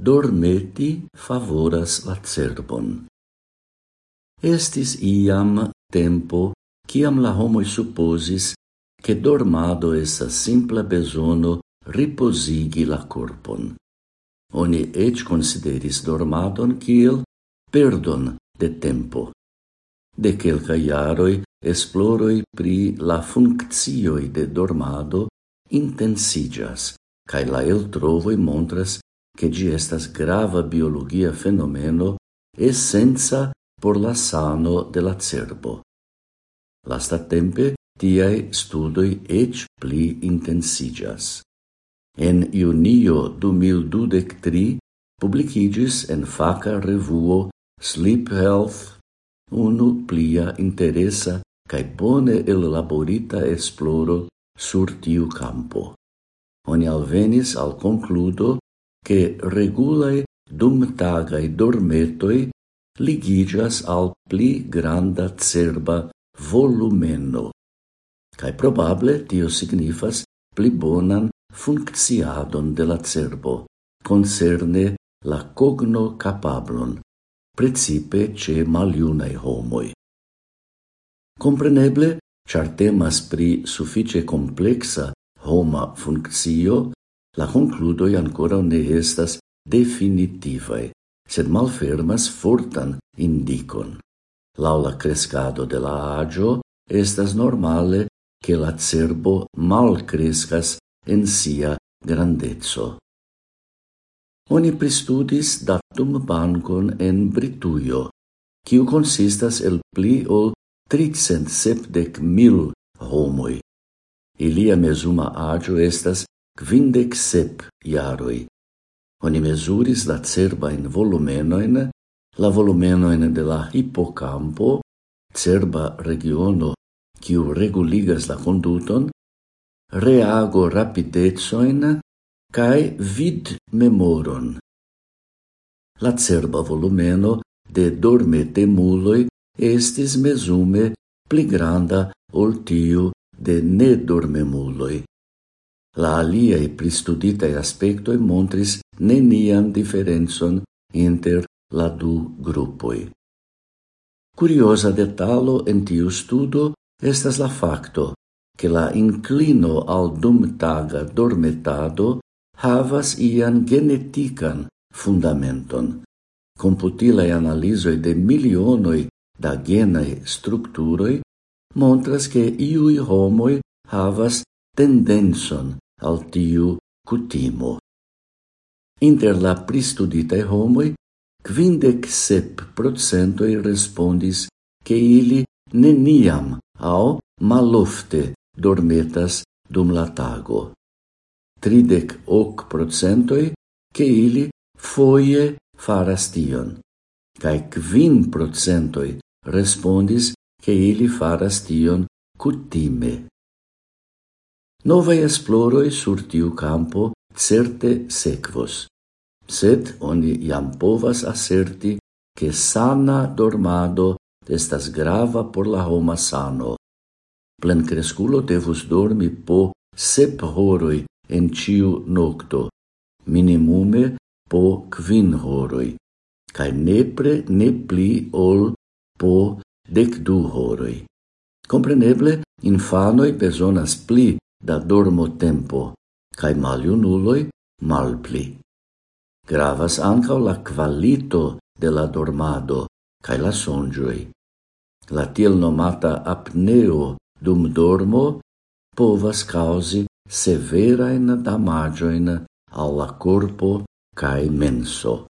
dormeti favoras la cerbon. Estis iam tempo ciam la homoi supposis che dormado essa simpla besono riposigi la corpon. Oni ec consideris dormadon kiel perdon de tempo. De quelca iaroi esploroi pri la funccioi de dormado intensigas, cae la el trovoi montras che gi estas grava biologia fenomeno essenza por la sano de la cerbo. Lastatempe tiai studoi ec pli intensigas. En iunio 2023 publicigis en faca revuo Sleep Health unu plia interesa cae bone elaborita esploro sur tiu campo. Oni alvenis al concludo che dum tagai dormetoi ligigas al pli granda cerba volumeno. Cae probable tio signifas pli bonan funcciadon de la cerbo, concerne la cogno capablon, principe ce maliunae homoi. Compreneble, char temas pri suffice complexa homa funccio, La concludoi ancora ne estas definitivae, sed malfermas fortan indicon. Laula crescado de la agio, estas normale che la cerbo mal crescas en sia grandezzo. Oni pristudis datum bancon en Brituio, quiu consistas el pli ol 370 mil homoi. Ilia mezuma agio estas quindec sep iaroi. oni mesuris la cerbajn volumenoin, la volumenoin de la hippocampo, cerba regiono quiu reguligas la conduton, reago rapidezoin, cae vid memoron. La cerba volumeno de dormetemuloj estis mezume pli granda ol tiu de nedormemuloj. La aliaj pristuditaj aspektoj montris nenian diferencon inter la du gruppoi. Curiosa detalo en tiu studo estas la facto che la inclino al dumtaga dormetado havas ian genetican fundamenton. Computilai analisoi de milionoi da genae structuroi montras che iui homoi havas tendenson al tiu cutimo. Inter la pristuditae homoi, quindec sep procentoi respondis che ili neniam au malofte dormetas dum la tago. Tridec hoc procentoi che ili foie faras tion, cae quin procentoi respondis che ili faras tion cutime. Novae esploroi sur tiu campo certe sequos, sed oni iam povas asserti che sana dormado estas grava por la homa sano. Plencresculo devus dormi po sep horoi en ciu nocto, minimume po quin horoi, cae nepre ne pli ol po dec du horoi. Compreneble, infanoi besonas pli da dormo tempo kaj mal malpli. Gravas ancao la qualito de la dormado cae la songioi. La tiel nomata apneo dum dormo povas causi severain damagioin al la corpo cae menso.